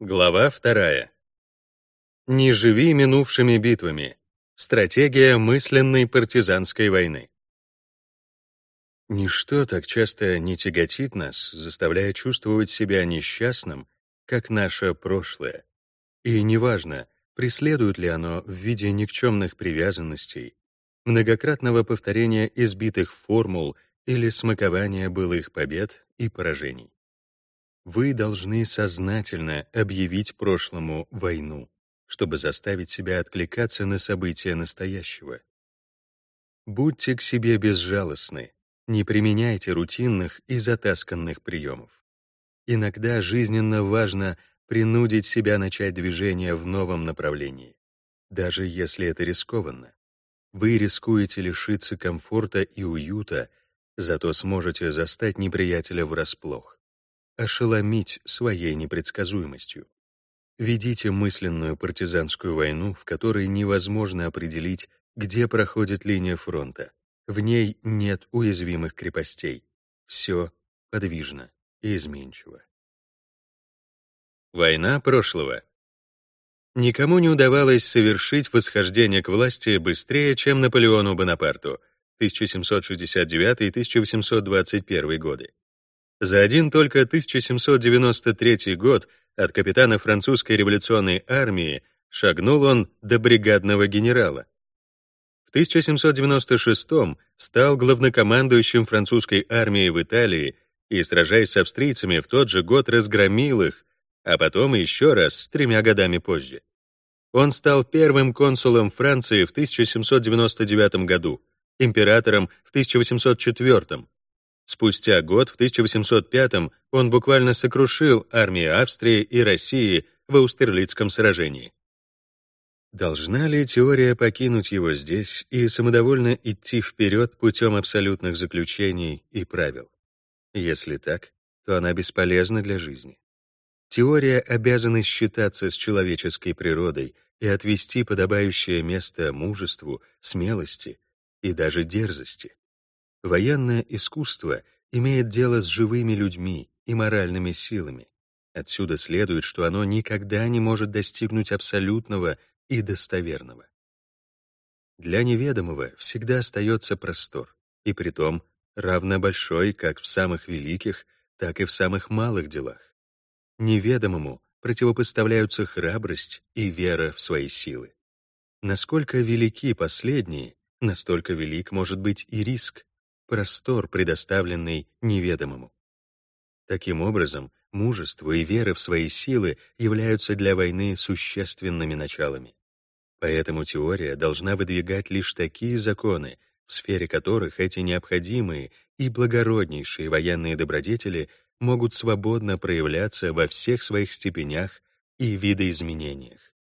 Глава вторая. Не живи минувшими битвами. Стратегия мысленной партизанской войны. Ничто так часто не тяготит нас, заставляя чувствовать себя несчастным, как наше прошлое. И неважно, преследует ли оно в виде никчемных привязанностей, многократного повторения избитых формул или смакования былых побед и поражений. Вы должны сознательно объявить прошлому войну, чтобы заставить себя откликаться на события настоящего. Будьте к себе безжалостны, не применяйте рутинных и затасканных приемов. Иногда жизненно важно принудить себя начать движение в новом направлении, даже если это рискованно. Вы рискуете лишиться комфорта и уюта, зато сможете застать неприятеля врасплох ошеломить своей непредсказуемостью. Ведите мысленную партизанскую войну, в которой невозможно определить, где проходит линия фронта. В ней нет уязвимых крепостей. Все подвижно и изменчиво. Война прошлого. Никому не удавалось совершить восхождение к власти быстрее, чем Наполеону Бонапарту 1769-1821 годы. За один только 1793 год от капитана французской революционной армии шагнул он до бригадного генерала. В 1796 стал главнокомандующим французской армией в Италии и, сражаясь с австрийцами, в тот же год разгромил их, а потом еще раз, тремя годами позже. Он стал первым консулом Франции в 1799 году, императором в 1804 Спустя год, в 1805 он буквально сокрушил армии Австрии и России в Аустерлицком сражении. Должна ли теория покинуть его здесь и самодовольно идти вперед путем абсолютных заключений и правил? Если так, то она бесполезна для жизни. Теория обязана считаться с человеческой природой и отвести подобающее место мужеству, смелости и даже дерзости. Военное искусство имеет дело с живыми людьми и моральными силами. Отсюда следует, что оно никогда не может достигнуть абсолютного и достоверного. Для неведомого всегда остается простор, и притом равно большой как в самых великих, так и в самых малых делах. Неведомому противопоставляются храбрость и вера в свои силы. Насколько велики последние, настолько велик может быть и риск, простор, предоставленный неведомому. Таким образом, мужество и вера в свои силы являются для войны существенными началами. Поэтому теория должна выдвигать лишь такие законы, в сфере которых эти необходимые и благороднейшие военные добродетели могут свободно проявляться во всех своих степенях и видоизменениях.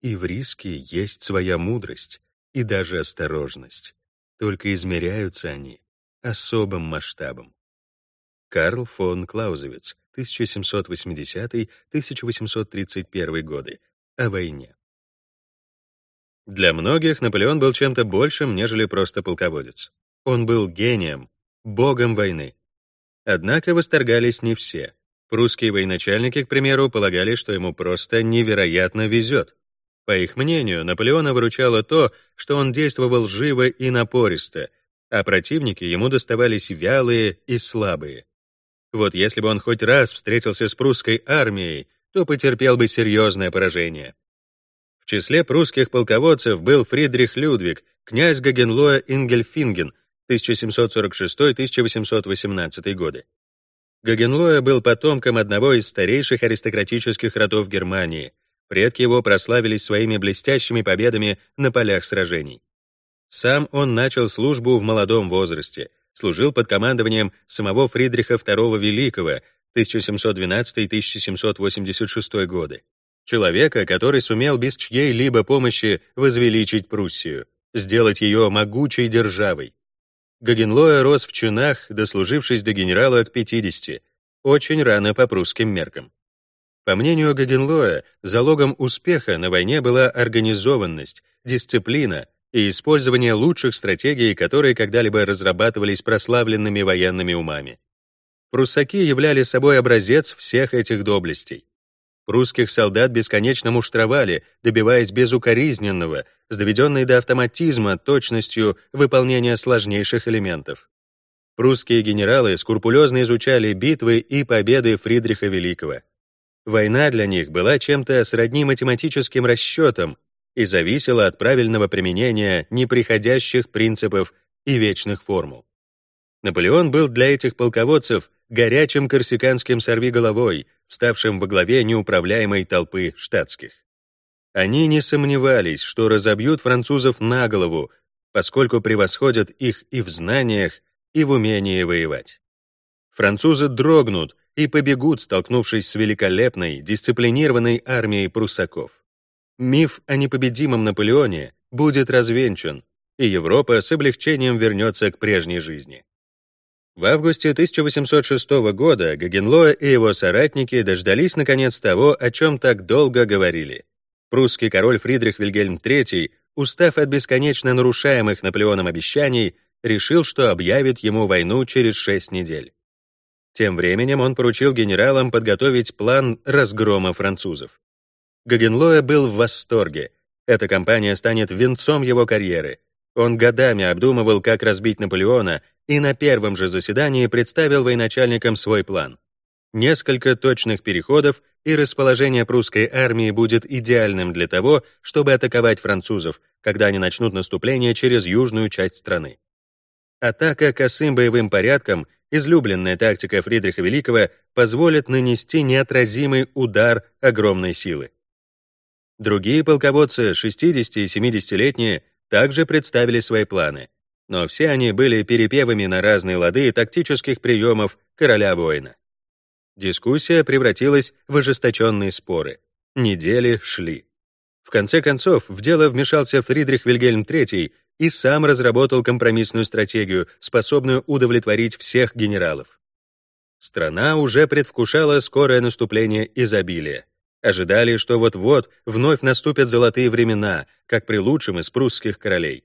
И в риске есть своя мудрость и даже осторожность. Только измеряются они особым масштабом. Карл фон Клаузевиц, 1780-1831 годы, о войне. Для многих Наполеон был чем-то большим, нежели просто полководец. Он был гением, богом войны. Однако восторгались не все. Прусские военачальники, к примеру, полагали, что ему просто невероятно везет. По их мнению, Наполеона выручало то, что он действовал живо и напористо, а противники ему доставались вялые и слабые. Вот если бы он хоть раз встретился с прусской армией, то потерпел бы серьезное поражение. В числе прусских полководцев был Фридрих Людвиг, князь Гагенлоя Ингельфинген, 1746-1818 годы. Гагенлоя был потомком одного из старейших аристократических родов Германии. Предки его прославились своими блестящими победами на полях сражений. Сам он начал службу в молодом возрасте, служил под командованием самого Фридриха II Великого 1712-1786 годы. Человека, который сумел без чьей-либо помощи возвеличить Пруссию, сделать ее могучей державой. Гагенлоя рос в чинах, дослужившись до генерала к 50, очень рано по прусским меркам. По мнению Гагенлоя, залогом успеха на войне была организованность, дисциплина, и использование лучших стратегий, которые когда-либо разрабатывались прославленными военными умами. Пруссаки являли собой образец всех этих доблестей. Прусских солдат бесконечно муштровали, добиваясь безукоризненного, с доведенной до автоматизма точностью выполнения сложнейших элементов. Прусские генералы скрупулезно изучали битвы и победы Фридриха Великого. Война для них была чем-то сродни математическим расчетам и зависела от правильного применения неприходящих принципов и вечных формул. Наполеон был для этих полководцев горячим корсиканским сорвиголовой, вставшим во главе неуправляемой толпы штатских. Они не сомневались, что разобьют французов на голову, поскольку превосходят их и в знаниях, и в умении воевать. Французы дрогнут и побегут, столкнувшись с великолепной, дисциплинированной армией пруссаков. Миф о непобедимом Наполеоне будет развенчан, и Европа с облегчением вернется к прежней жизни. В августе 1806 года Гагенлоа и его соратники дождались наконец того, о чем так долго говорили. Прусский король Фридрих Вильгельм III, устав от бесконечно нарушаемых Наполеоном обещаний, решил, что объявит ему войну через шесть недель. Тем временем он поручил генералам подготовить план разгрома французов. Гагенлоя был в восторге. Эта кампания станет венцом его карьеры. Он годами обдумывал, как разбить Наполеона, и на первом же заседании представил военачальникам свой план. Несколько точных переходов и расположение прусской армии будет идеальным для того, чтобы атаковать французов, когда они начнут наступление через южную часть страны. Атака косым боевым порядком, излюбленная тактика Фридриха Великого, позволит нанести неотразимый удар огромной силы. Другие полководцы, 60 и 70-летние, также представили свои планы — но все они были перепевами на разные лады тактических приемов короля-воина. Дискуссия превратилась в ожесточенные споры. Недели шли. В конце концов, в дело вмешался Фридрих Вильгельм III и сам разработал компромиссную стратегию, способную удовлетворить всех генералов. Страна уже предвкушала скорое наступление изобилия. Ожидали, что вот-вот вновь наступят золотые времена, как при лучшем из прусских королей.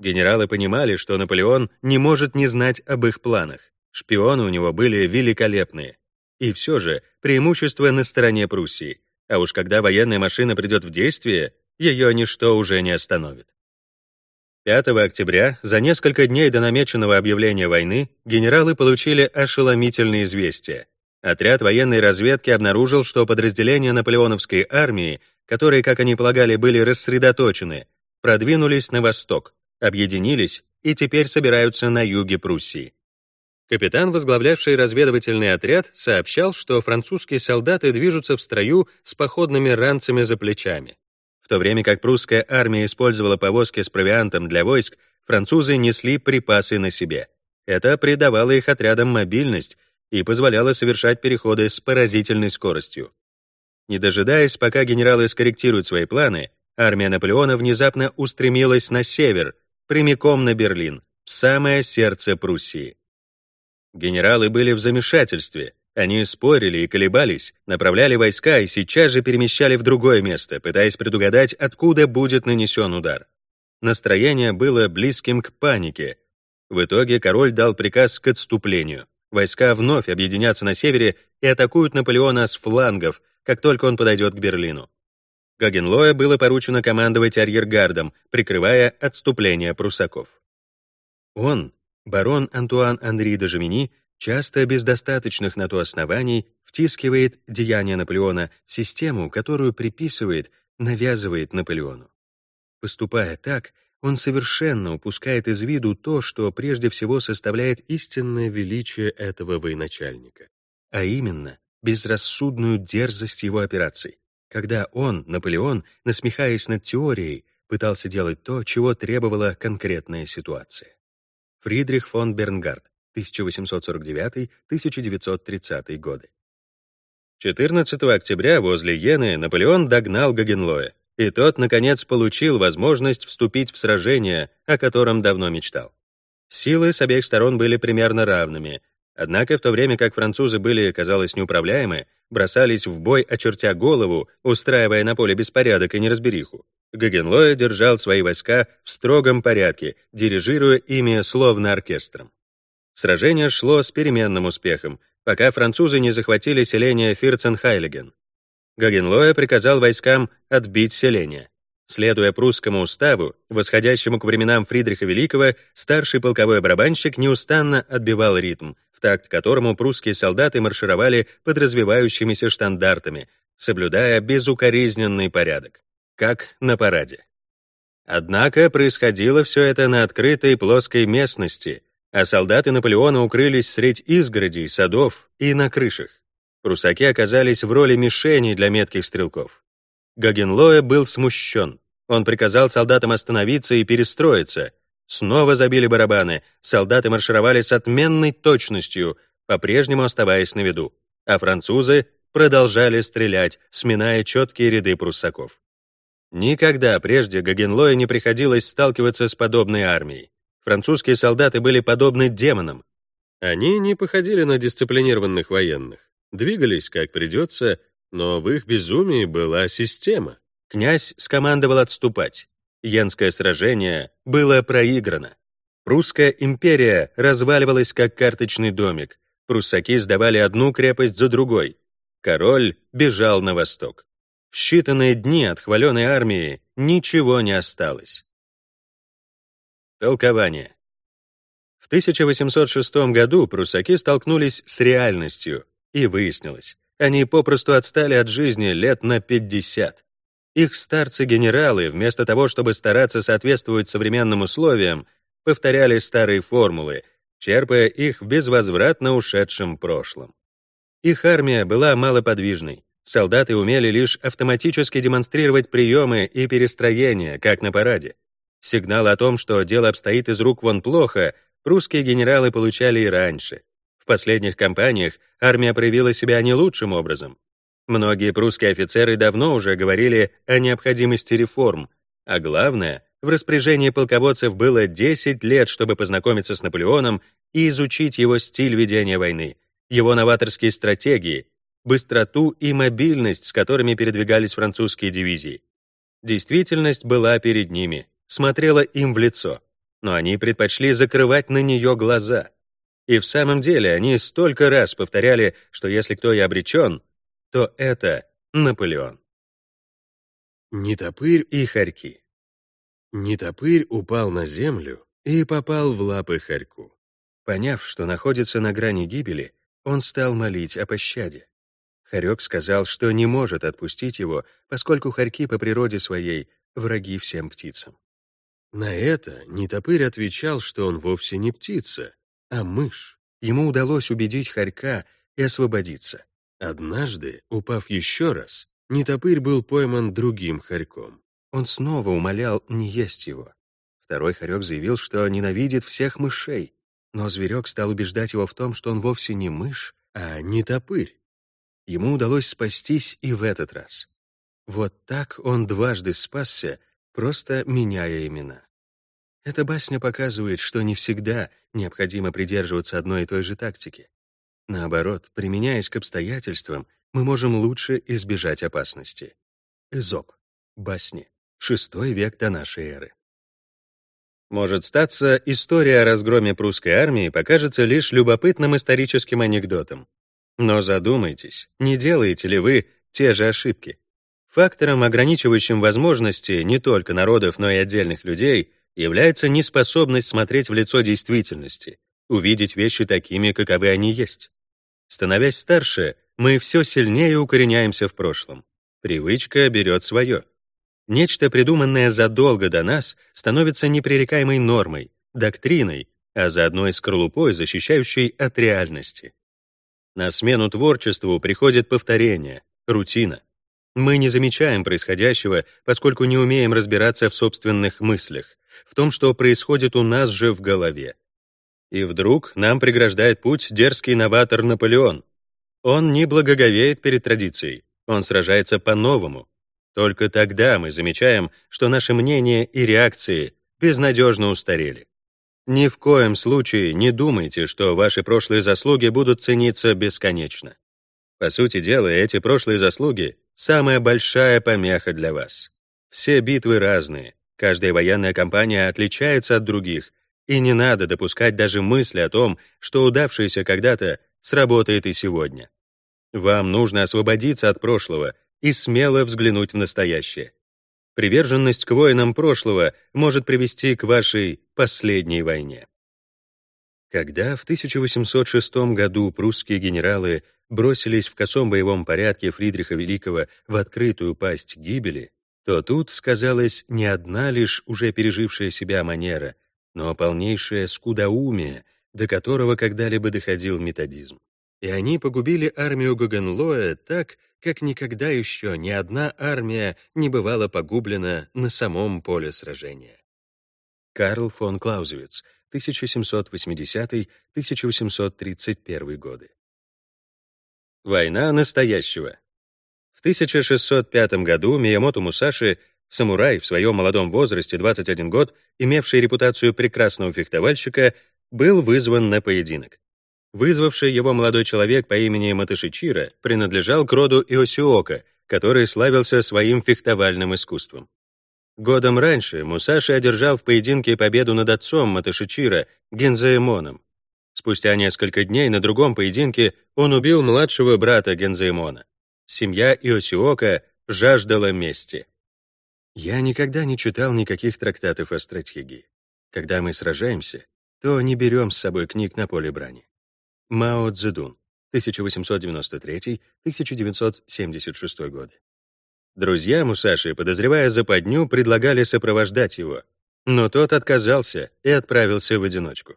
Генералы понимали, что Наполеон не может не знать об их планах. Шпионы у него были великолепные. И все же преимущество на стороне Пруссии. А уж когда военная машина придет в действие, ее ничто уже не остановит. 5 октября, за несколько дней до намеченного объявления войны, генералы получили ошеломительные известия. Отряд военной разведки обнаружил, что подразделения наполеоновской армии, которые, как они полагали, были рассредоточены, продвинулись на восток, объединились и теперь собираются на юге Пруссии. Капитан, возглавлявший разведывательный отряд, сообщал, что французские солдаты движутся в строю с походными ранцами за плечами. В то время как прусская армия использовала повозки с провиантом для войск, французы несли припасы на себе. Это придавало их отрядам мобильность и позволяло совершать переходы с поразительной скоростью. Не дожидаясь, пока генералы скорректируют свои планы, армия Наполеона внезапно устремилась на север, прямиком на Берлин, в самое сердце Пруссии. Генералы были в замешательстве. Они спорили и колебались, направляли войска и сейчас же перемещали в другое место, пытаясь предугадать, откуда будет нанесен удар. Настроение было близким к панике. В итоге король дал приказ к отступлению. Войска вновь объединятся на севере и атакуют Наполеона с флангов, как только он подойдет к Берлину. Гагенлоя было поручено командовать арьергардом, прикрывая отступление прусаков. Он, барон Антуан Анри де Жемини, часто без достаточных на то оснований втискивает деяния Наполеона в систему, которую приписывает, навязывает Наполеону. Поступая так, он совершенно упускает из виду то, что прежде всего составляет истинное величие этого военачальника, а именно безрассудную дерзость его операций, когда он, Наполеон, насмехаясь над теорией, пытался делать то, чего требовала конкретная ситуация. Фридрих фон Бернгард, 1849-1930 годы. 14 октября возле Йены Наполеон догнал Гагенлоя, и тот, наконец, получил возможность вступить в сражение, о котором давно мечтал. Силы с обеих сторон были примерно равными, однако в то время как французы были, казалось, неуправляемы, бросались в бой, очертя голову, устраивая на поле беспорядок и неразбериху. Гагенлоя держал свои войска в строгом порядке, дирижируя ими словно оркестром. Сражение шло с переменным успехом, пока французы не захватили селение Фирценхайлеген. Гагенлоя приказал войскам отбить селение. Следуя прусскому уставу, восходящему к временам Фридриха Великого, старший полковой барабанщик неустанно отбивал ритм, в такт которому прусские солдаты маршировали под развивающимися штандартами, соблюдая безукоризненный порядок, как на параде. Однако происходило все это на открытой плоской местности, а солдаты Наполеона укрылись средь изгородей, садов и на крышах. Прусаки оказались в роли мишени для метких стрелков. Гагенлоэ был смущен. Он приказал солдатам остановиться и перестроиться. Снова забили барабаны, солдаты маршировали с отменной точностью, по-прежнему оставаясь на виду, а французы продолжали стрелять, сминая четкие ряды пруссаков. Никогда прежде Гагенлоэ не приходилось сталкиваться с подобной армией. Французские солдаты были подобны демонам. Они не походили на дисциплинированных военных, двигались как придется, но в их безумии была система. Князь скомандовал отступать. Янское сражение было проиграно. Прусская империя разваливалась как карточный домик. Пруссаки сдавали одну крепость за другой. Король бежал на восток. В считанные дни от хваленой армии ничего не осталось. Толкование. В 1806 году прусаки столкнулись с реальностью, и выяснилось, они попросту отстали от жизни лет на 50. Их старцы-генералы, вместо того, чтобы стараться соответствовать современным условиям, повторяли старые формулы, черпая их в безвозвратно ушедшем прошлом. Их армия была малоподвижной. Солдаты умели лишь автоматически демонстрировать приемы и перестроения, как на параде. Сигнал о том, что дело обстоит из рук вон плохо, прусские генералы получали и раньше. Последних кампаниях армия проявила себя не лучшим образом. Многие прусские офицеры давно уже говорили о необходимости реформ, а главное, в распоряжении полководцев было 10 лет, чтобы познакомиться с Наполеоном и изучить его стиль ведения войны, его новаторские стратегии, быстроту и мобильность, с которыми передвигались французские дивизии. Действительность была перед ними, смотрела им в лицо, но они предпочли закрывать на нее глаза. И в самом деле они столько раз повторяли, что если кто и обречен, то это Наполеон. Нетопырь и хорьки. Нетопырь упал на землю и попал в лапы хорьку. Поняв, что находится на грани гибели, он стал молить о пощаде. Хорек сказал, что не может отпустить его, поскольку хорьки по природе своей враги всем птицам. На это Нетопырь отвечал, что он вовсе не птица, а мышь. Ему удалось убедить хорька и освободиться. Однажды, упав еще раз, Нетопырь был пойман другим хорьком. Он снова умолял не есть его. Второй хорек заявил, что ненавидит всех мышей, но зверек стал убеждать его в том, что он вовсе не мышь, а нетопырь. Ему удалось спастись и в этот раз. Вот так он дважды спасся, просто меняя имена. Эта басня показывает, что не всегда необходимо придерживаться одной и той же тактики. Наоборот, применяясь к обстоятельствам, мы можем лучше избежать опасности. Эзоп. Басни. Шестой век до нашей эры. Может статься, история о разгроме прусской армии покажется лишь любопытным историческим анекдотом. Но задумайтесь, не делаете ли вы те же ошибки? Фактором, ограничивающим возможности не только народов, но и отдельных людей, является неспособность смотреть в лицо действительности, увидеть вещи такими, каковы они есть. Становясь старше, мы все сильнее укореняемся в прошлом. Привычка берет свое. Нечто, придуманное задолго до нас, становится непререкаемой нормой, доктриной, а заодно и скорлупой, защищающей от реальности. На смену творчеству приходит повторение, рутина. Мы не замечаем происходящего, поскольку не умеем разбираться в собственных мыслях, в том, что происходит у нас же в голове. И вдруг нам преграждает путь дерзкий новатор Наполеон. Он не благоговеет перед традицией, он сражается по-новому. Только тогда мы замечаем, что наши мнения и реакции безнадежно устарели. Ни в коем случае не думайте, что ваши прошлые заслуги будут цениться бесконечно. По сути дела, эти прошлые заслуги — самая большая помеха для вас. Все битвы разные, каждая военная кампания отличается от других, и не надо допускать даже мысли о том, что удавшееся когда-то сработает и сегодня. Вам нужно освободиться от прошлого, и смело взглянуть в настоящее. Приверженность к воинам прошлого может привести к вашей последней войне. Когда в 1806 году прусские генералы бросились в косом боевом порядке Фридриха Великого в открытую пасть гибели, то тут сказалась не одна лишь уже пережившая себя манера, но полнейшее скудоумие, до которого когда-либо доходил методизм. И они погубили армию Гогенлоя так, как никогда еще ни одна армия не бывала погублена на самом поле сражения. Карл фон Клаузевиц, 1780-1831 годы. Война настоящего. В 1605 году Миямото Мусаши, самурай в своем молодом возрасте, 21 год, имевший репутацию прекрасного фехтовальщика, был вызван на поединок. Вызвавший его молодой человек по имени Маташичира принадлежал к роду Иосиока, который славился своим фехтовальным искусством. Годом раньше Мусаши одержал в поединке победу над отцом Маташичира, Гензаэмоном. Спустя несколько дней на другом поединке он убил младшего брата Гензаэмона. Семья Иосиока жаждала мести. Я никогда не читал никаких трактатов о стратегии. Когда мы сражаемся, то не берем с собой книг на поле брани. Мао Цзэдун, 1893-1976 годы. Друзья Мусаши, подозревая западню, предлагали сопровождать его, но тот отказался и отправился в одиночку.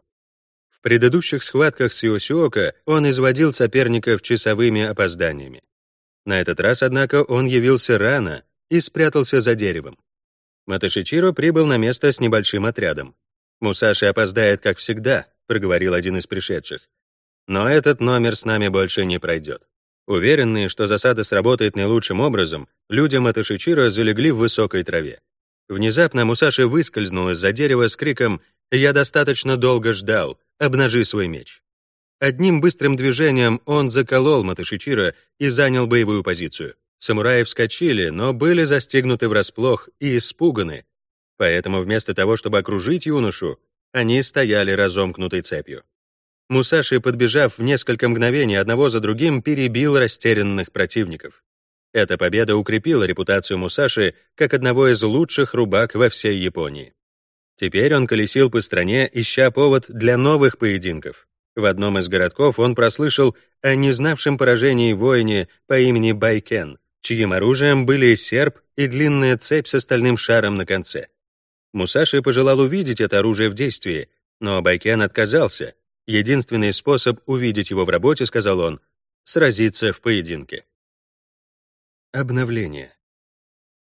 В предыдущих схватках с Иосиока он изводил соперников часовыми опозданиями. На этот раз, однако, он явился рано и спрятался за деревом. Маташичиро прибыл на место с небольшим отрядом. «Мусаши опоздает, как всегда», — проговорил один из пришедших. Но этот номер с нами больше не пройдет. Уверенные, что засада сработает наилучшим образом, люди Маташичиро залегли в высокой траве. Внезапно Мусаши выскользнул из-за дерева с криком «Я достаточно долго ждал, обнажи свой меч». Одним быстрым движением он заколол Маташичиро и занял боевую позицию. Самураи вскочили, но были застигнуты врасплох и испуганы. Поэтому вместо того, чтобы окружить юношу, они стояли разомкнутой цепью. Мусаши, подбежав в несколько мгновений одного за другим, перебил растерянных противников. Эта победа укрепила репутацию Мусаши как одного из лучших рубак во всей Японии. Теперь он колесил по стране, ища повод для новых поединков. В одном из городков он прослышал о незнавшем поражении воине по имени Байкен, чьим оружием были серп и длинная цепь с остальным шаром на конце. Мусаши пожелал увидеть это оружие в действии, но Байкен отказался, Единственный способ увидеть его в работе, сказал он, сразиться в поединке. Обновление.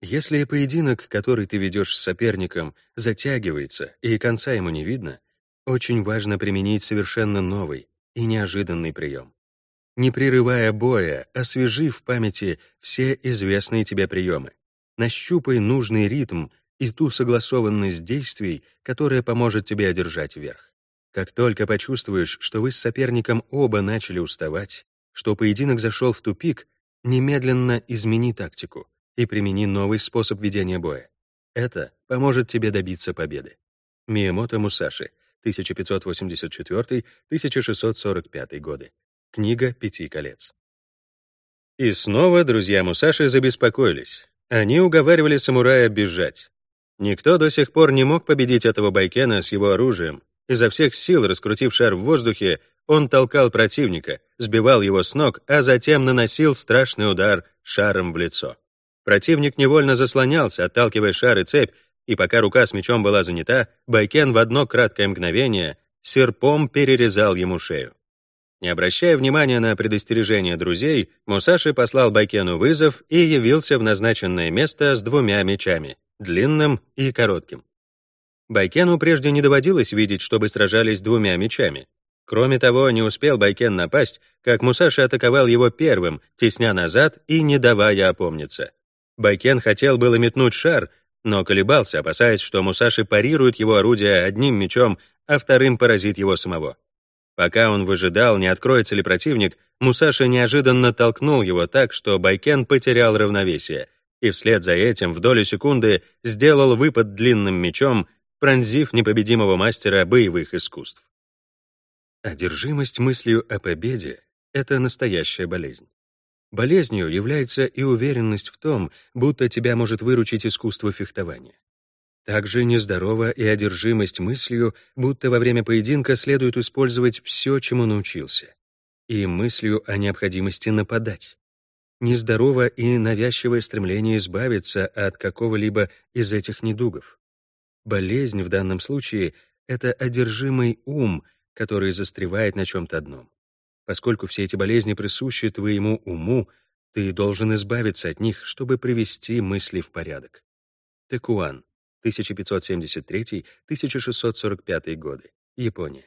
Если поединок, который ты ведешь с соперником, затягивается и конца ему не видно, очень важно применить совершенно новый и неожиданный прием. Не прерывая боя, освежи в памяти все известные тебе приемы. Нащупай нужный ритм и ту согласованность действий, которая поможет тебе одержать верх. Как только почувствуешь, что вы с соперником оба начали уставать, что поединок зашел в тупик, немедленно измени тактику и примени новый способ ведения боя. Это поможет тебе добиться победы. Миямото Мусаши, 1584-1645 годы. Книга «Пяти колец». И снова друзья Мусаши забеспокоились. Они уговаривали самурая бежать. Никто до сих пор не мог победить этого Байкена с его оружием, Изо всех сил, раскрутив шар в воздухе, он толкал противника, сбивал его с ног, а затем наносил страшный удар шаром в лицо. Противник невольно заслонялся, отталкивая шар и цепь, и пока рука с мечом была занята, Байкен в одно краткое мгновение серпом перерезал ему шею. Не обращая внимания на предостережение друзей, Мусаши послал Байкену вызов и явился в назначенное место с двумя мечами — длинным и коротким. Байкену прежде не доводилось видеть, чтобы сражались двумя мечами. Кроме того, не успел Байкен напасть, как Мусаши атаковал его первым, тесня назад и не давая опомниться. Байкен хотел было метнуть шар, но колебался, опасаясь, что Мусаши парирует его орудие одним мечом, а вторым поразит его самого. Пока он выжидал, не откроется ли противник, Мусаши неожиданно толкнул его так, что Байкен потерял равновесие, и вслед за этим в долю секунды сделал выпад длинным мечом, пронзив непобедимого мастера боевых искусств. Одержимость мыслью о победе — это настоящая болезнь. Болезнью является и уверенность в том, будто тебя может выручить искусство фехтования. Также нездорова и одержимость мыслью, будто во время поединка следует использовать все, чему научился, и мыслью о необходимости нападать. Нездорово и навязчивое стремление избавиться от какого-либо из этих недугов. Болезнь в данном случае — это одержимый ум, который застревает на чем-то одном. Поскольку все эти болезни присущи твоему уму, ты должен избавиться от них, чтобы привести мысли в порядок. Текуан, 1573-1645 годы, Япония.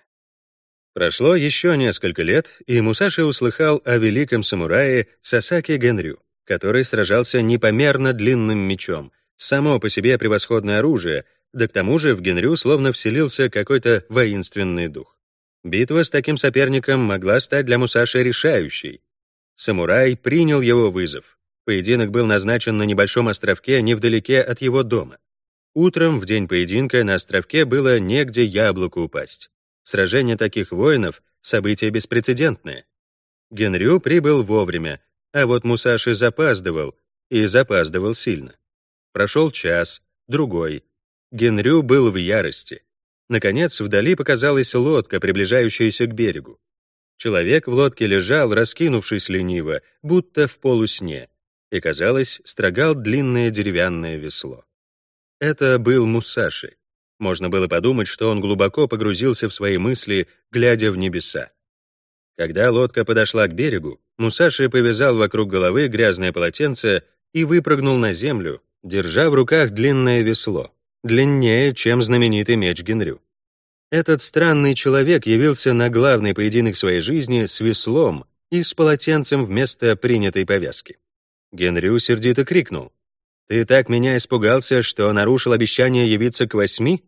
Прошло еще несколько лет, и Мусаши услыхал о великом самурае Сасаки Генрю, который сражался непомерно длинным мечом, само по себе превосходное оружие, да к тому же в Генрю словно вселился какой-то воинственный дух. Битва с таким соперником могла стать для Мусаши решающей. Самурай принял его вызов. Поединок был назначен на небольшом островке невдалеке от его дома. Утром, в день поединка, на островке было негде яблоку упасть. Сражение таких воинов — событие беспрецедентное. Генрю прибыл вовремя, а вот Мусаши запаздывал, и запаздывал сильно. Прошел час, другой. Генрю был в ярости. Наконец, вдали показалась лодка, приближающаяся к берегу. Человек в лодке лежал, раскинувшись лениво, будто в полусне, и, казалось, строгал длинное деревянное весло. Это был Мусаши. Можно было подумать, что он глубоко погрузился в свои мысли, глядя в небеса. Когда лодка подошла к берегу, Мусаши повязал вокруг головы грязное полотенце и выпрыгнул на землю, держа в руках длинное весло длиннее, чем знаменитый меч Генрю. Этот странный человек явился на главный поединок своей жизни с веслом и с полотенцем вместо принятой повязки. Генрю сердито крикнул. «Ты так меня испугался, что нарушил обещание явиться к восьми?»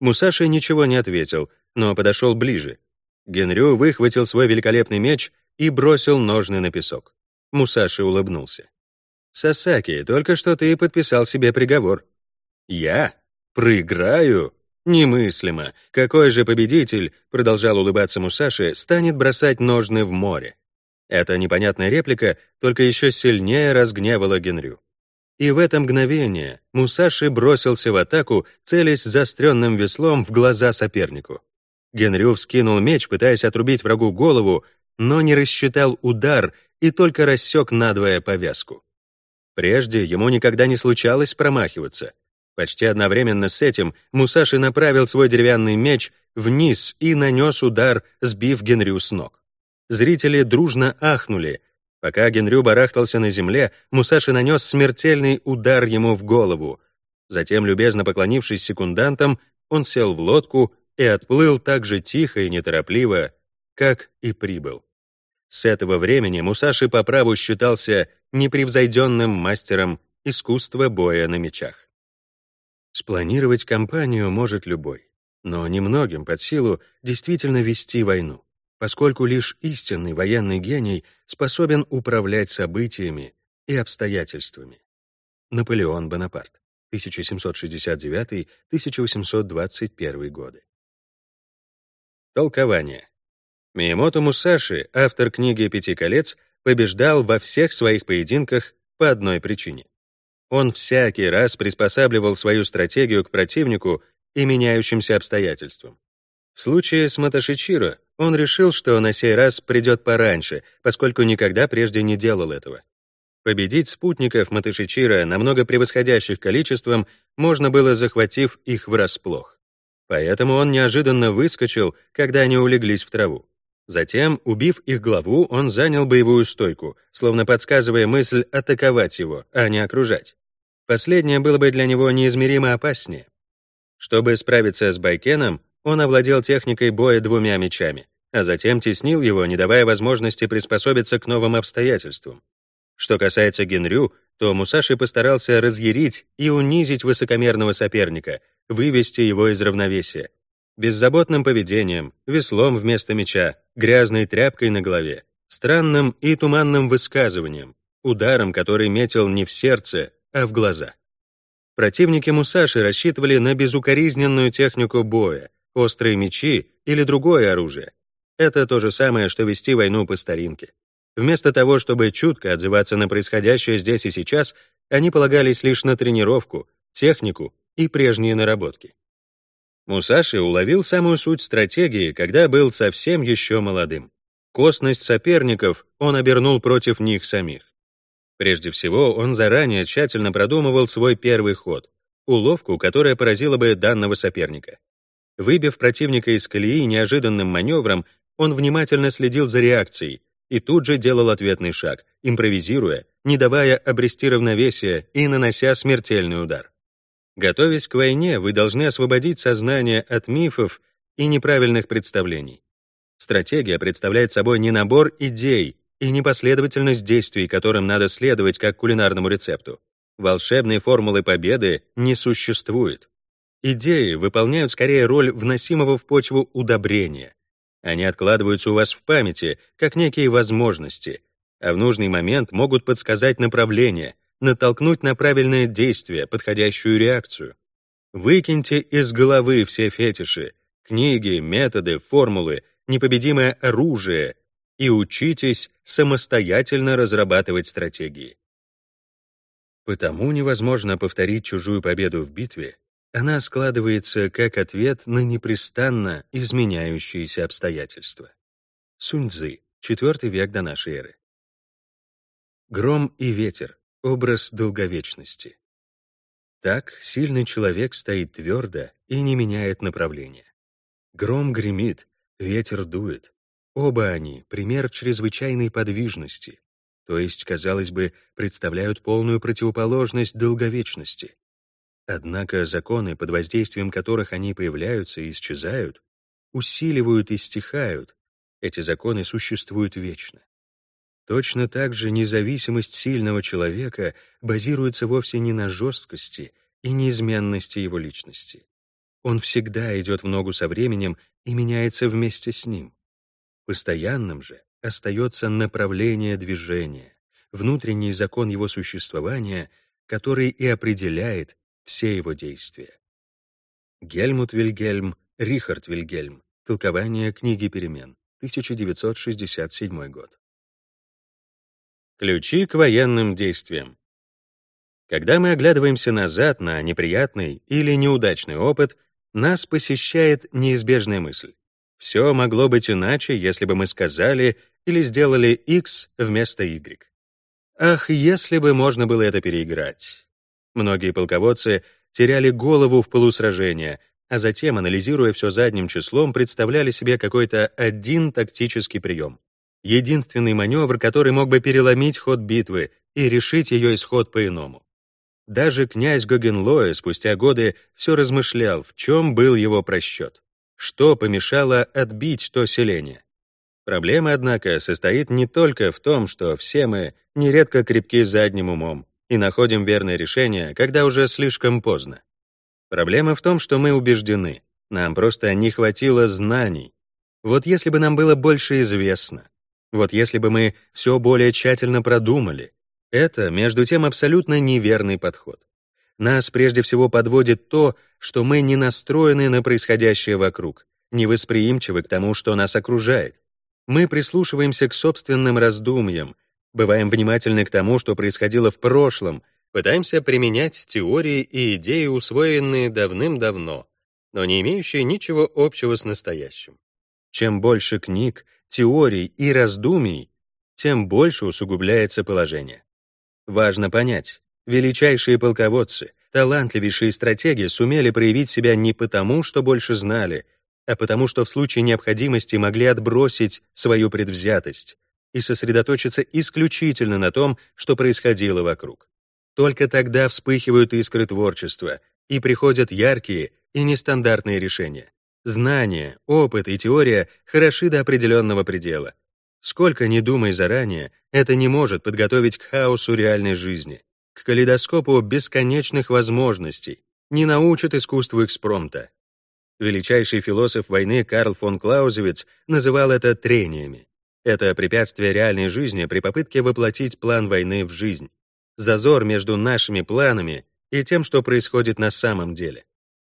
Мусаши ничего не ответил, но подошел ближе. Генрю выхватил свой великолепный меч и бросил ножны на песок. Мусаши улыбнулся. «Сасаки, только что ты подписал себе приговор. Я? Проиграю? Немыслимо. Какой же победитель, продолжал улыбаться Мусаши, станет бросать ножны в море? Эта непонятная реплика только еще сильнее разгневала Генрю. И в это мгновение Мусаши бросился в атаку, целясь заостренным веслом в глаза сопернику. Генрю вскинул меч, пытаясь отрубить врагу голову, но не рассчитал удар и только рассек надвое повязку. Прежде ему никогда не случалось промахиваться — Почти одновременно с этим Мусаши направил свой деревянный меч вниз и нанес удар, сбив Генрю с ног. Зрители дружно ахнули. Пока Генрю барахтался на земле, Мусаши нанес смертельный удар ему в голову. Затем, любезно поклонившись секундантам, он сел в лодку и отплыл так же тихо и неторопливо, как и прибыл. С этого времени Мусаши по праву считался непревзойденным мастером искусства боя на мечах. Спланировать кампанию может любой, но немногим под силу действительно вести войну, поскольку лишь истинный военный гений способен управлять событиями и обстоятельствами. Наполеон Бонапарт, 1769-1821 годы. Толкование. Миямото Мусаши, автор книги «Пяти колец», побеждал во всех своих поединках по одной причине. Он всякий раз приспосабливал свою стратегию к противнику и меняющимся обстоятельствам. В случае с Маташичиро он решил, что на сей раз придет пораньше, поскольку никогда прежде не делал этого. Победить спутников Маташичиро, намного превосходящих количеством, можно было, захватив их врасплох. Поэтому он неожиданно выскочил, когда они улеглись в траву. Затем, убив их главу, он занял боевую стойку, словно подсказывая мысль атаковать его, а не окружать. Последнее было бы для него неизмеримо опаснее. Чтобы справиться с Байкеном, он овладел техникой боя двумя мечами, а затем теснил его, не давая возможности приспособиться к новым обстоятельствам. Что касается Генрю, то Мусаши постарался разъярить и унизить высокомерного соперника, вывести его из равновесия. Беззаботным поведением, веслом вместо меча, грязной тряпкой на голове, странным и туманным высказыванием, ударом, который метил не в сердце, а в глаза. Противники Мусаши рассчитывали на безукоризненную технику боя, острые мечи или другое оружие. Это то же самое, что вести войну по старинке. Вместо того, чтобы чутко отзываться на происходящее здесь и сейчас, они полагались лишь на тренировку, технику и прежние наработки. Мусаши уловил самую суть стратегии, когда был совсем еще молодым. Косность соперников он обернул против них самих. Прежде всего, он заранее тщательно продумывал свой первый ход, уловку, которая поразила бы данного соперника. Выбив противника из колеи неожиданным маневром, он внимательно следил за реакцией и тут же делал ответный шаг, импровизируя, не давая обрести равновесие и нанося смертельный удар. Готовясь к войне, вы должны освободить сознание от мифов и неправильных представлений. Стратегия представляет собой не набор идей и не последовательность действий, которым надо следовать как кулинарному рецепту. Волшебной формулы победы не существует. Идеи выполняют скорее роль вносимого в почву удобрения. Они откладываются у вас в памяти, как некие возможности, а в нужный момент могут подсказать направление, натолкнуть на правильное действие, подходящую реакцию. Выкиньте из головы все фетиши, книги, методы, формулы, непобедимое оружие и учитесь самостоятельно разрабатывать стратегии. Потому невозможно повторить чужую победу в битве, она складывается как ответ на непрестанно изменяющиеся обстоятельства. Суньцзы, IV век до нашей эры. Гром и ветер — образ долговечности. Так сильный человек стоит твердо и не меняет направления. Гром гремит, ветер дует. Оба они — пример чрезвычайной подвижности, то есть, казалось бы, представляют полную противоположность долговечности. Однако законы, под воздействием которых они появляются и исчезают, усиливают и стихают. Эти законы существуют вечно. Точно так же независимость сильного человека базируется вовсе не на жесткости и неизменности его личности. Он всегда идет в ногу со временем и меняется вместе с ним. Постоянным же остается направление движения, внутренний закон его существования, который и определяет все его действия. Гельмут Вильгельм, Рихард Вильгельм. Толкование книги перемен. 1967 год. Ключи к военным действиям. Когда мы оглядываемся назад на неприятный или неудачный опыт, нас посещает неизбежная мысль. Все могло быть иначе, если бы мы сказали или сделали X вместо Y. Ах, если бы можно было это переиграть. Многие полководцы теряли голову в полусражения, а затем, анализируя все задним числом, представляли себе какой-то один тактический прием. Единственный маневр, который мог бы переломить ход битвы и решить ее исход по-иному. Даже князь Гогенлоэ спустя годы все размышлял, в чем был его просчет. Что помешало отбить то селение? Проблема, однако, состоит не только в том, что все мы нередко крепки задним умом, и находим верное решение, когда уже слишком поздно. Проблема в том, что мы убеждены, нам просто не хватило знаний. Вот если бы нам было больше известно, вот если бы мы все более тщательно продумали, это, между тем, абсолютно неверный подход. Нас прежде всего подводит то, что мы не настроены на происходящее вокруг, не восприимчивы к тому, что нас окружает. Мы прислушиваемся к собственным раздумьям, бываем внимательны к тому, что происходило в прошлом, пытаемся применять теории и идеи, усвоенные давным-давно, но не имеющие ничего общего с настоящим. Чем больше книг, теорий и раздумий, тем больше усугубляется положение. Важно понять, величайшие полководцы, талантливейшие стратеги сумели проявить себя не потому, что больше знали, а потому что в случае необходимости могли отбросить свою предвзятость, и сосредоточиться исключительно на том, что происходило вокруг. Только тогда вспыхивают искры творчества и приходят яркие и нестандартные решения. Знания, опыт и теория хороши до определенного предела. Сколько ни думай заранее, это не может подготовить к хаосу реальной жизни, к калейдоскопу бесконечных возможностей, не научит искусству экспромта. Величайший философ войны Карл фон Клаузевиц называл это трениями. Это препятствие реальной жизни при попытке воплотить план войны в жизнь. Зазор между нашими планами и тем, что происходит на самом деле.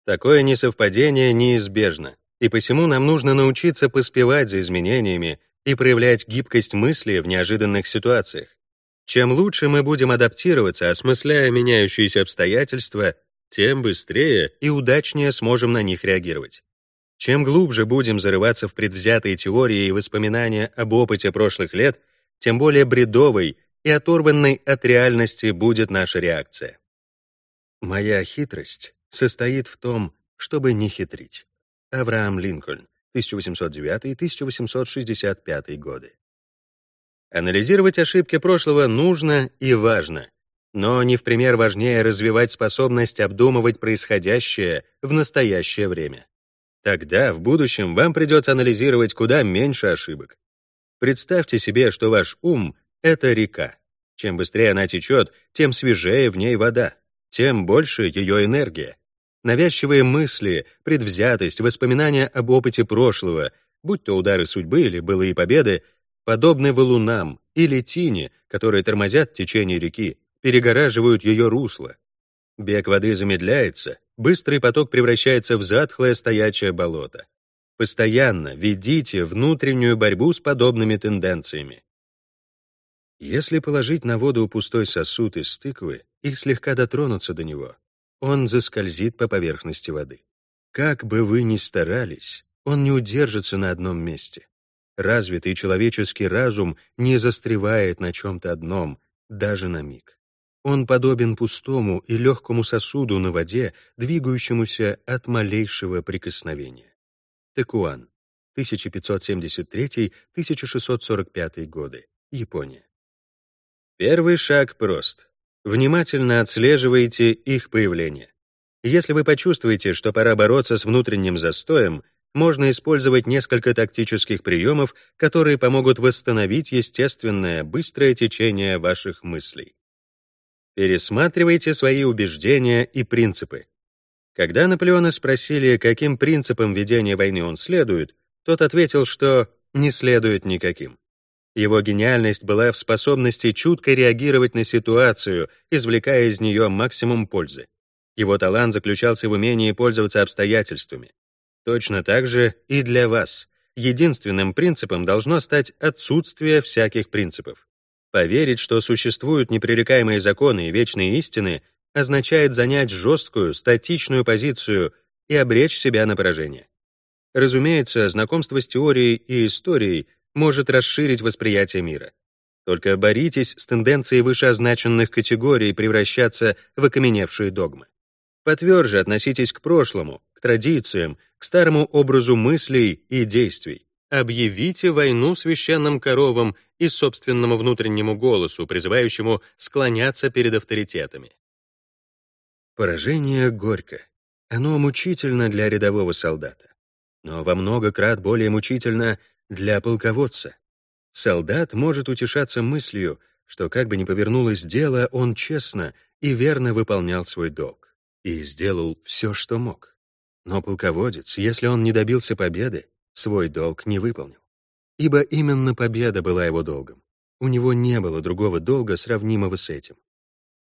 Такое несовпадение неизбежно, и посему нам нужно научиться поспевать за изменениями и проявлять гибкость мысли в неожиданных ситуациях. Чем лучше мы будем адаптироваться, осмысляя меняющиеся обстоятельства, тем быстрее и удачнее сможем на них реагировать. Чем глубже будем зарываться в предвзятые теории и воспоминания об опыте прошлых лет, тем более бредовой и оторванной от реальности будет наша реакция. Моя хитрость состоит в том, чтобы не хитрить. Авраам Линкольн, 1809-1865 годы. Анализировать ошибки прошлого нужно и важно, но не в пример важнее развивать способность обдумывать происходящее в настоящее время. Тогда в будущем вам придется анализировать куда меньше ошибок. Представьте себе, что ваш ум — это река. Чем быстрее она течет, тем свежее в ней вода, тем больше ее энергия. Навязчивые мысли, предвзятость, воспоминания об опыте прошлого, будь то удары судьбы или былые победы, подобны валунам или тени, которые тормозят течение реки, перегораживают ее русло. Бег воды замедляется, быстрый поток превращается в затхлое стоячее болото. Постоянно ведите внутреннюю борьбу с подобными тенденциями. Если положить на воду пустой сосуд из тыквы и слегка дотронуться до него, он заскользит по поверхности воды. Как бы вы ни старались, он не удержится на одном месте. Развитый человеческий разум не застревает на чем-то одном, даже на миг. Он подобен пустому и легкому сосуду на воде, двигающемуся от малейшего прикосновения. Текуан, 1573-1645 годы, Япония. Первый шаг прост. Внимательно отслеживайте их появление. Если вы почувствуете, что пора бороться с внутренним застоем, можно использовать несколько тактических приемов, которые помогут восстановить естественное, быстрое течение ваших мыслей. Пересматривайте свои убеждения и принципы. Когда Наполеона спросили, каким принципам ведения войны он следует, тот ответил, что не следует никаким. Его гениальность была в способности чутко реагировать на ситуацию, извлекая из нее максимум пользы. Его талант заключался в умении пользоваться обстоятельствами. Точно так же и для вас. Единственным принципом должно стать отсутствие всяких принципов. Поверить, что существуют непререкаемые законы и вечные истины, означает занять жесткую, статичную позицию и обречь себя на поражение. Разумеется, знакомство с теорией и историей может расширить восприятие мира. Только боритесь с тенденцией вышеозначенных категорий превращаться в окаменевшие догмы. Потверже относитесь к прошлому, к традициям, к старому образу мыслей и действий. Объявите войну священным коровам и собственному внутреннему голосу, призывающему склоняться перед авторитетами. Поражение горько. Оно мучительно для рядового солдата. Но во много крат более мучительно для полководца. Солдат может утешаться мыслью, что как бы ни повернулось дело, он честно и верно выполнял свой долг и сделал все, что мог. Но полководец, если он не добился победы, свой долг не выполнил. Ибо именно победа была его долгом. У него не было другого долга, сравнимого с этим.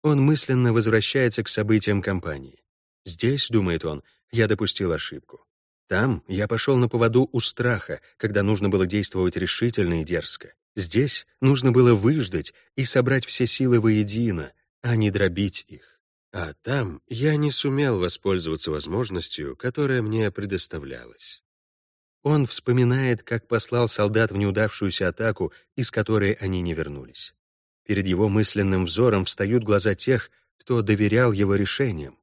Он мысленно возвращается к событиям кампании. Здесь, думает он, я допустил ошибку. Там я пошел на поводу у страха, когда нужно было действовать решительно и дерзко. Здесь нужно было выждать и собрать все силы воедино, а не дробить их. А там я не сумел воспользоваться возможностью, которая мне предоставлялась. Он вспоминает, как послал солдат в неудавшуюся атаку, из которой они не вернулись. Перед его мысленным взором встают глаза тех, кто доверял его решениям.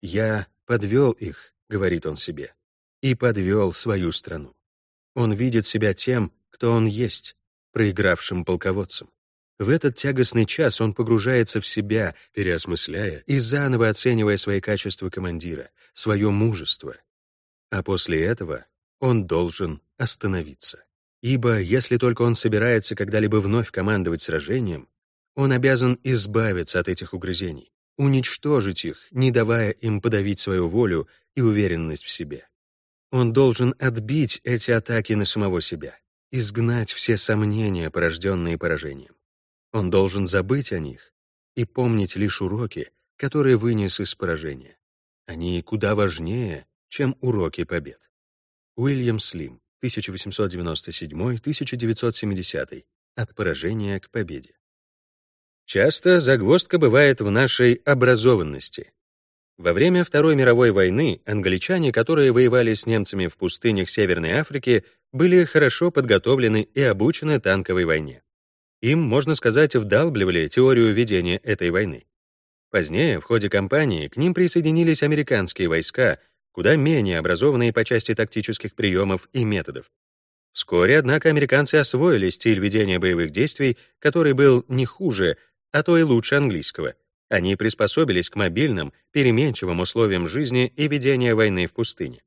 «Я подвел их», — говорит он себе, — «и подвел свою страну». Он видит себя тем, кто он есть, проигравшим полководцем. В этот тягостный час он погружается в себя, переосмысляя и заново оценивая свои качества командира, свое мужество. А после этого он должен остановиться. Ибо если только он собирается когда-либо вновь командовать сражением, он обязан избавиться от этих угрызений, уничтожить их, не давая им подавить свою волю и уверенность в себе. Он должен отбить эти атаки на самого себя, изгнать все сомнения, порожденные поражением. Он должен забыть о них и помнить лишь уроки, которые вынес из поражения. Они куда важнее, чем уроки побед. Уильям Слим, 1897-1970, от поражения к победе. Часто загвоздка бывает в нашей образованности. Во время Второй мировой войны англичане, которые воевали с немцами в пустынях Северной Африки, были хорошо подготовлены и обучены танковой войне. Им, можно сказать, вдалбливали теорию ведения этой войны. Позднее, в ходе кампании, к ним присоединились американские войска, куда менее образованные по части тактических приемов и методов. Вскоре, однако, американцы освоили стиль ведения боевых действий, который был не хуже, а то и лучше английского — они приспособились к мобильным, переменчивым условиям жизни и ведения войны в пустыне.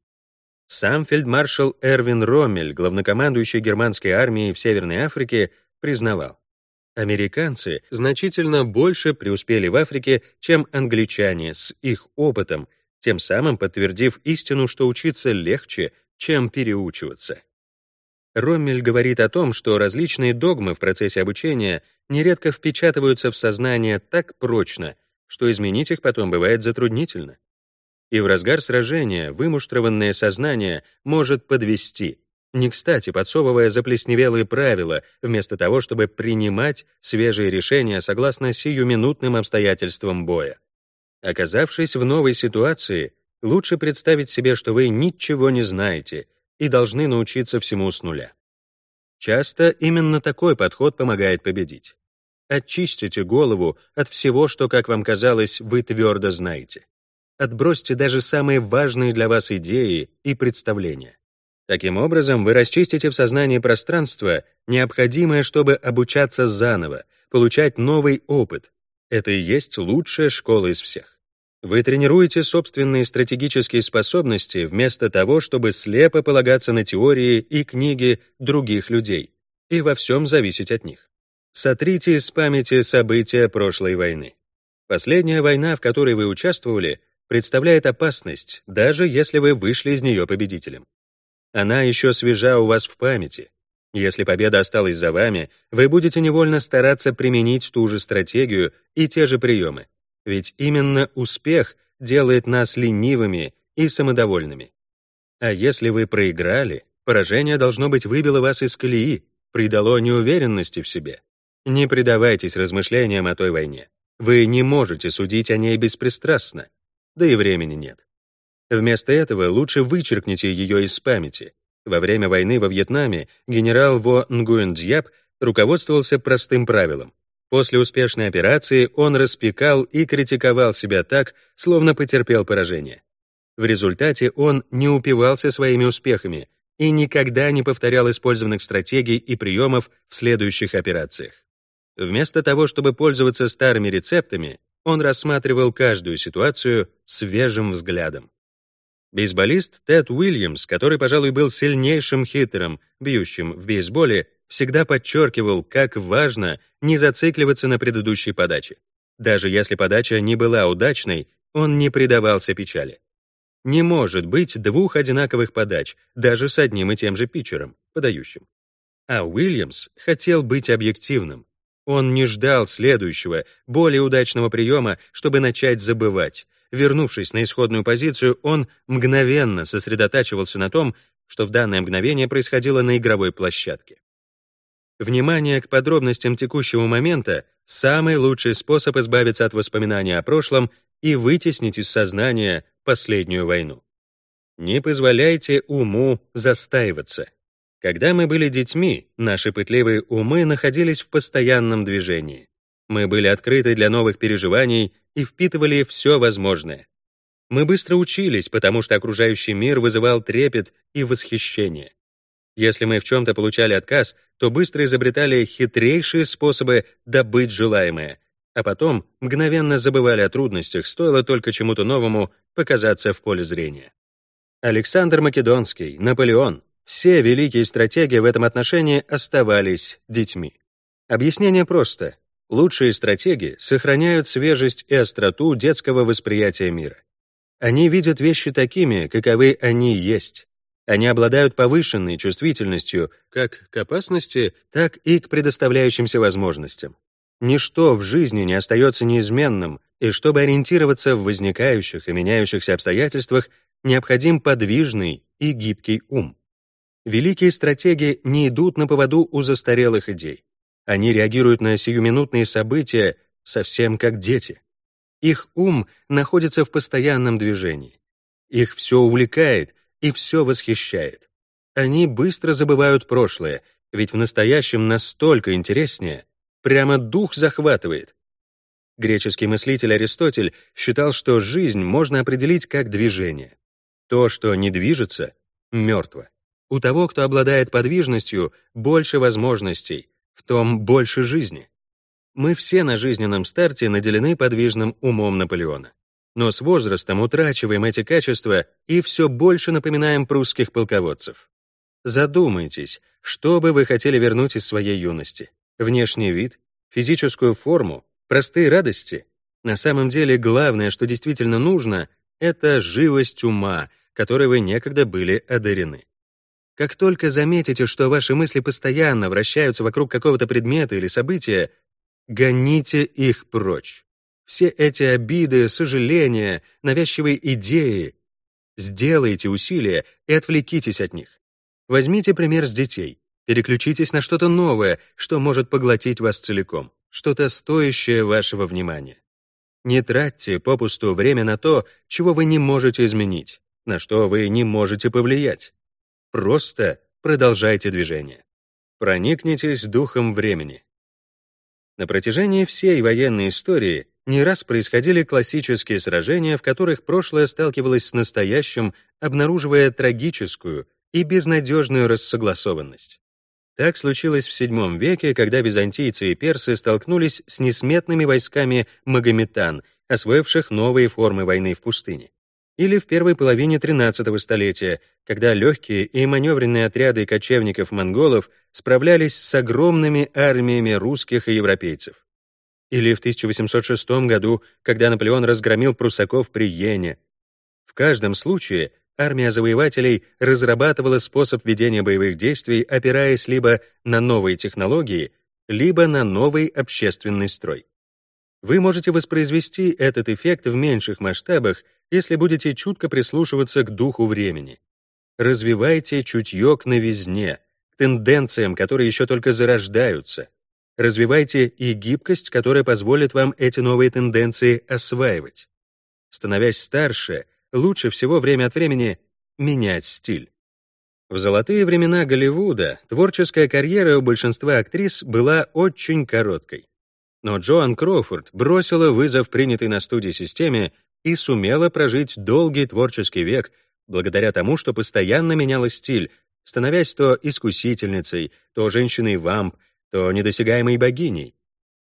Сам фельдмаршал Эрвин Роммель, главнокомандующий германской армией в Северной Африке, признавал, американцы значительно больше преуспели в Африке, чем англичане с их опытом, тем самым подтвердив истину, что учиться легче, чем переучиваться. Роммель говорит о том, что различные догмы в процессе обучения нередко впечатываются в сознание так прочно, что изменить их потом бывает затруднительно. И в разгар сражения вымуштрованное сознание может подвести, не кстати подсовывая заплесневелые правила, вместо того, чтобы принимать свежие решения согласно сиюминутным обстоятельствам боя. Оказавшись в новой ситуации, лучше представить себе, что вы ничего не знаете — и должны научиться всему с нуля. Часто именно такой подход помогает победить. Очистите голову от всего, что, как вам казалось, вы твердо знаете. Отбросьте даже самые важные для вас идеи и представления. Таким образом, вы расчистите в сознании пространство, необходимое, чтобы обучаться заново, получать новый опыт. Это и есть лучшая школа из всех. Вы тренируете собственные стратегические способности вместо того, чтобы слепо полагаться на теории и книги других людей и во всем зависеть от них. Сотрите из памяти события прошлой войны. Последняя война, в которой вы участвовали, представляет опасность, даже если вы вышли из нее победителем. Она еще свежа у вас в памяти. Если победа осталась за вами, вы будете невольно стараться применить ту же стратегию и те же приемы, ведь именно успех делает нас ленивыми и самодовольными. А если вы проиграли, поражение должно быть выбило вас из колеи, придало неуверенности в себе. Не предавайтесь размышлениям о той войне. Вы не можете судить о ней беспристрастно, да и времени нет. Вместо этого лучше вычеркните ее из памяти. Во время войны во Вьетнаме генерал Во Нгуэн Дьяб руководствовался простым правилом После успешной операции он распекал и критиковал себя так, словно потерпел поражение. В результате он не упивался своими успехами и никогда не повторял использованных стратегий и приемов в следующих операциях. Вместо того, чтобы пользоваться старыми рецептами, он рассматривал каждую ситуацию свежим взглядом. Бейсболист Тед Уильямс, который, пожалуй, был сильнейшим хитером, бьющим в бейсболе, всегда подчеркивал, как важно не зацикливаться на предыдущей подаче. Даже если подача не была удачной, он не предавался печали. Не может быть двух одинаковых подач, даже с одним и тем же питчером, подающим. А Уильямс хотел быть объективным. Он не ждал следующего, более удачного приема, чтобы начать забывать. Вернувшись на исходную позицию, он мгновенно сосредотачивался на том, что в данное мгновение происходило на игровой площадке. Внимание к подробностям текущего момента — самый лучший способ избавиться от воспоминаний о прошлом и вытеснить из сознания последнюю войну. Не позволяйте уму застаиваться. Когда мы были детьми, наши пытливые умы находились в постоянном движении. Мы были открыты для новых переживаний и впитывали все возможное. Мы быстро учились, потому что окружающий мир вызывал трепет и восхищение. Если мы в чем-то получали отказ, то быстро изобретали хитрейшие способы добыть желаемое, а потом мгновенно забывали о трудностях, стоило только чему-то новому показаться в поле зрения. Александр Македонский, Наполеон, все великие стратеги в этом отношении оставались детьми. Объяснение просто. Лучшие стратеги сохраняют свежесть и остроту детского восприятия мира. Они видят вещи такими, каковы они есть, они обладают повышенной чувствительностью как к опасности, так и к предоставляющимся возможностям. Ничто в жизни не остается неизменным, и чтобы ориентироваться в возникающих и меняющихся обстоятельствах, необходим подвижный и гибкий ум. Великие стратеги не идут на поводу у застарелых идей. Они реагируют на сиюминутные события совсем как дети. Их ум находится в постоянном движении. Их все увлекает и все восхищает. Они быстро забывают прошлое, ведь в настоящем настолько интереснее, прямо дух захватывает. Греческий мыслитель Аристотель считал, что жизнь можно определить как движение. То, что не движется, мертво. У того, кто обладает подвижностью, больше возможностей, в том больше жизни. Мы все на жизненном старте наделены подвижным умом Наполеона. Но с возрастом утрачиваем эти качества и все больше напоминаем прусских полководцев. Задумайтесь, что бы вы хотели вернуть из своей юности? Внешний вид? Физическую форму? Простые радости? На самом деле главное, что действительно нужно, это живость ума, которой вы некогда были одарены. Как только заметите, что ваши мысли постоянно вращаются вокруг какого-то предмета или события, гоните их прочь. Все эти обиды, сожаления, навязчивые идеи. Сделайте усилия и отвлекитесь от них. Возьмите пример с детей. Переключитесь на что-то новое, что может поглотить вас целиком, что-то стоящее вашего внимания. Не тратьте попусту время на то, чего вы не можете изменить, на что вы не можете повлиять. Просто продолжайте движение. Проникнитесь духом времени. На протяжении всей военной истории не раз происходили классические сражения, в которых прошлое сталкивалось с настоящим, обнаруживая трагическую и безнадежную рассогласованность. Так случилось в VII веке, когда византийцы и персы столкнулись с несметными войсками магометан, освоивших новые формы войны в пустыне. Или в первой половине XIII столетия, когда легкие и маневренные отряды кочевников-монголов справлялись с огромными армиями русских и европейцев. Или в 1806 году, когда Наполеон разгромил прусаков при Йене. В каждом случае армия завоевателей разрабатывала способ ведения боевых действий, опираясь либо на новые технологии, либо на новый общественный строй. Вы можете воспроизвести этот эффект в меньших масштабах, если будете чутко прислушиваться к духу времени. Развивайте чутье к новизне, к тенденциям, которые еще только зарождаются. Развивайте и гибкость, которая позволит вам эти новые тенденции осваивать. Становясь старше — лучше всего время от времени менять стиль. В золотые времена Голливуда творческая карьера у большинства актрис была очень короткой. Но Джоан Кроуфорд бросила вызов принятой на студии системе и сумела прожить долгий творческий век благодаря тому, что постоянно меняла стиль, становясь то искусительницей, то женщиной-вамп, то недосягаемой богиней.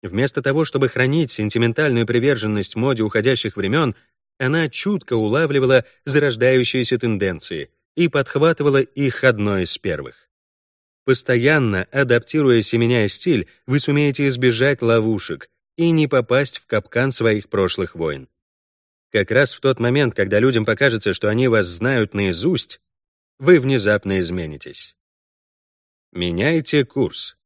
Вместо того, чтобы хранить сентиментальную приверженность моде уходящих времен, она чутко улавливала зарождающиеся тенденции и подхватывала их одной из первых. Постоянно адаптируясь и меняя стиль, вы сумеете избежать ловушек и не попасть в капкан своих прошлых войн. Как раз в тот момент, когда людям покажется, что они вас знают наизусть, вы внезапно изменитесь. Меняйте курс.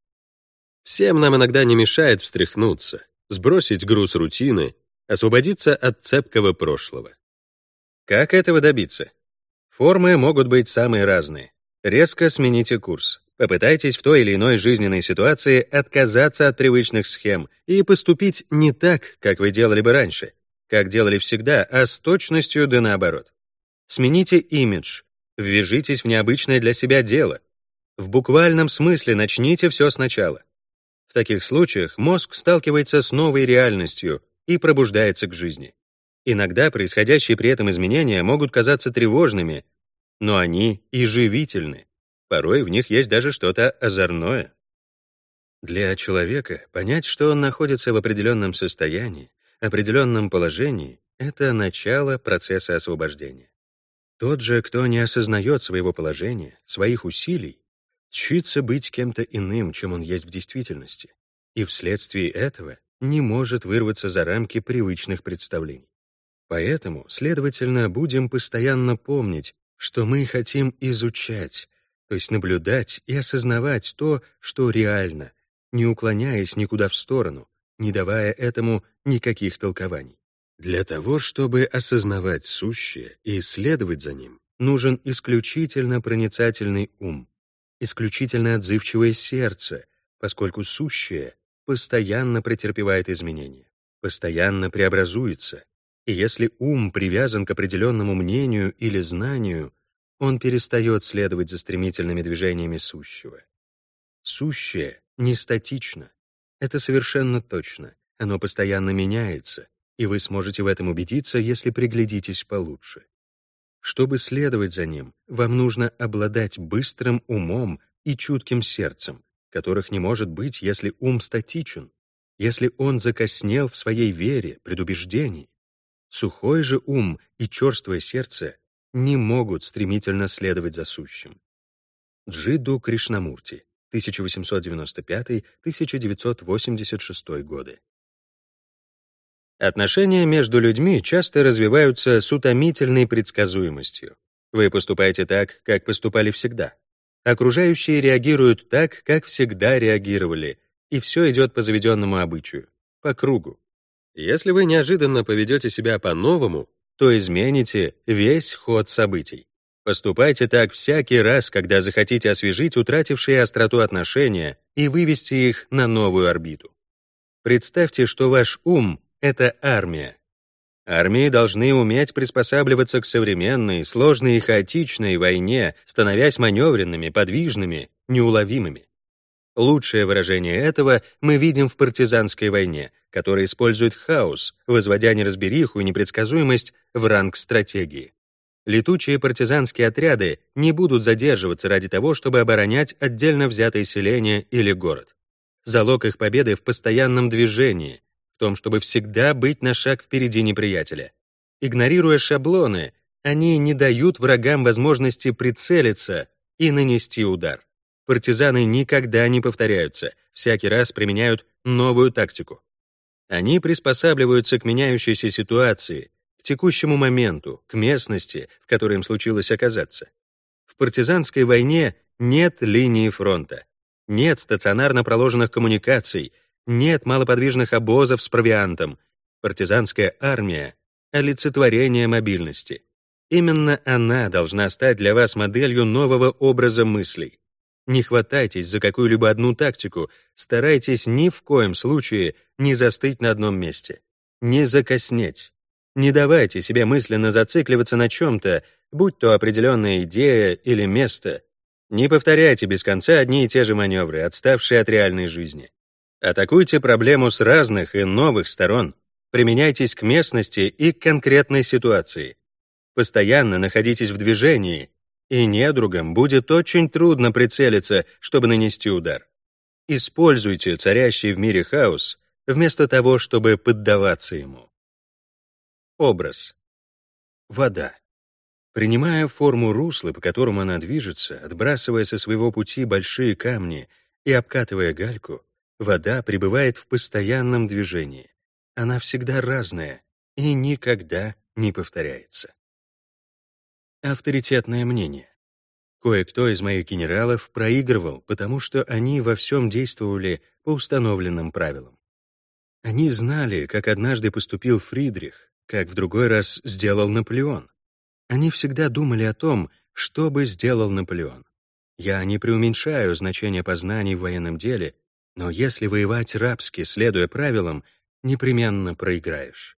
Всем нам иногда не мешает встряхнуться, сбросить груз рутины освободиться от цепкого прошлого. Как этого добиться? Формы могут быть самые разные. Резко смените курс. Попытайтесь в той или иной жизненной ситуации отказаться от привычных схем и поступить не так, как вы делали бы раньше, как делали всегда, а с точностью да наоборот. Смените имидж, ввяжитесь в необычное для себя дело. В буквальном смысле начните все сначала. В таких случаях мозг сталкивается с новой реальностью, и пробуждается к жизни. Иногда происходящие при этом изменения могут казаться тревожными, но они и живительны. Порой в них есть даже что-то озорное. Для человека понять, что он находится в определенном состоянии, определенном положении, это начало процесса освобождения. Тот же, кто не осознает своего положения, своих усилий, тщится быть кем-то иным, чем он есть в действительности, и вследствие этого не может вырваться за рамки привычных представлений. Поэтому, следовательно, будем постоянно помнить, что мы хотим изучать, то есть наблюдать и осознавать то, что реально, не уклоняясь никуда в сторону, не давая этому никаких толкований. Для того, чтобы осознавать сущее и исследовать за ним, нужен исключительно проницательный ум, исключительно отзывчивое сердце, поскольку сущее постоянно претерпевает изменения, постоянно преобразуется, и если ум привязан к определенному мнению или знанию, он перестает следовать за стремительными движениями сущего. Сущее не статично. Это совершенно точно. Оно постоянно меняется, и вы сможете в этом убедиться, если приглядитесь получше. Чтобы следовать за ним, вам нужно обладать быстрым умом и чутким сердцем, которых не может быть, если ум статичен, если он закоснел в своей вере, предубеждении. Сухой же ум и черствое сердце не могут стремительно следовать за сущим. Джиду Кришнамурти, 1895-1986 годы. Отношения между людьми часто развиваются с утомительной предсказуемостью. Вы поступаете так, как поступали всегда. Окружающие реагируют так, как всегда реагировали, и все идет по заведенному обычаю, по кругу. Если вы неожиданно поведете себя по-новому, то измените весь ход событий. Поступайте так всякий раз, когда захотите освежить утратившие остроту отношения и вывести их на новую орбиту. Представьте, что ваш ум это армия. Армии должны уметь приспосабливаться к современной, сложной и хаотичной войне, становясь маневренными, подвижными, неуловимыми. Лучшее выражение этого мы видим в партизанской войне, которая использует хаос, возводя неразбериху и непредсказуемость в ранг стратегии. Летучие партизанские отряды не будут задерживаться ради того, чтобы оборонять отдельно взятое селение или город. Залог их победы в постоянном движении, в том, чтобы всегда быть на шаг впереди неприятеля. Игнорируя шаблоны, они не дают врагам возможности прицелиться и нанести удар. Партизаны никогда не повторяются, всякий раз применяют новую тактику. Они приспосабливаются к меняющейся ситуации, к текущему моменту, к местности, в которой им случилось оказаться. В партизанской войне нет линии фронта, нет стационарно проложенных коммуникаций, нет малоподвижных обозов с провиантом. Партизанская армия — олицетворение мобильности. Именно она должна стать для вас моделью нового образа мыслей. Не хватайтесь за какую-либо одну тактику, старайтесь ни в коем случае не застыть на одном месте, не закоснеть. Не давайте себе мысленно зацикливаться на чем-то, будь то определенная идея или место. Не повторяйте без конца одни и те же маневры, отставшие от реальной жизни. Атакуйте проблему с разных и новых сторон. Применяйтесь к местности и к конкретной ситуации. Постоянно находитесь в движении, и недругам будет очень трудно прицелиться, чтобы нанести удар. Используйте царящий в мире хаос вместо того, чтобы поддаваться ему. Образ. Вода. Принимая форму русла, по которому она движется, отбрасывая со своего пути большие камни и обкатывая гальку, Вода пребывает в постоянном движении. Она всегда разная и никогда не повторяется. Авторитетное мнение. Кое-кто из моих генералов проигрывал, потому что они во всем действовали по установленным правилам. Они знали, как однажды поступил Фридрих, как в другой раз сделал Наполеон. Они всегда думали о том, что бы сделал Наполеон. Я не преуменьшаю значение познаний в военном деле, но если воевать рабски, следуя правилам, непременно проиграешь.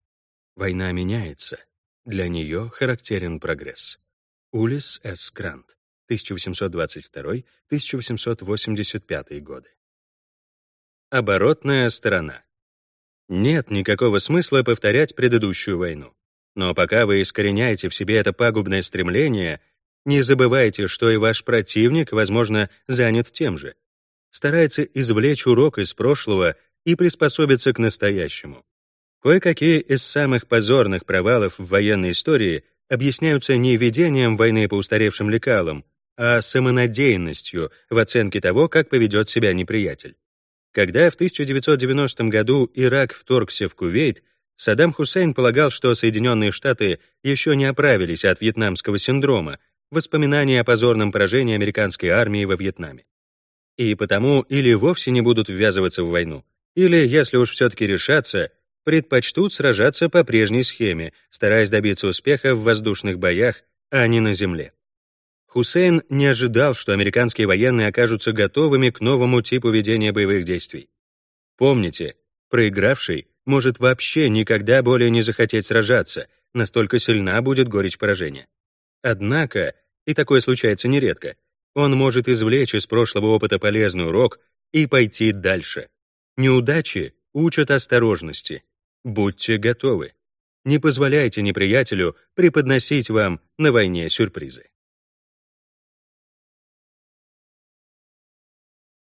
Война меняется. Для нее характерен прогресс. Улис С. Грант, 1822-1885 годы. Оборотная сторона. Нет никакого смысла повторять предыдущую войну. Но пока вы искореняете в себе это пагубное стремление, не забывайте, что и ваш противник, возможно, занят тем же старается извлечь урок из прошлого и приспособиться к настоящему. Кое-какие из самых позорных провалов в военной истории объясняются не ведением войны по устаревшим лекалам, а самонадеянностью в оценке того, как поведет себя неприятель. Когда в 1990 году Ирак вторгся в Кувейт, Саддам Хусейн полагал, что Соединенные Штаты еще не оправились от вьетнамского синдрома, воспоминания о позорном поражении американской армии во Вьетнаме и потому или вовсе не будут ввязываться в войну, или, если уж все-таки решатся, предпочтут сражаться по прежней схеме, стараясь добиться успеха в воздушных боях, а не на земле. Хусейн не ожидал, что американские военные окажутся готовыми к новому типу ведения боевых действий. Помните, проигравший может вообще никогда более не захотеть сражаться, настолько сильна будет горечь поражения. Однако, и такое случается нередко, он может извлечь из прошлого опыта полезный урок и пойти дальше. Неудачи учат осторожности. Будьте готовы. Не позволяйте неприятелю преподносить вам на войне сюрпризы.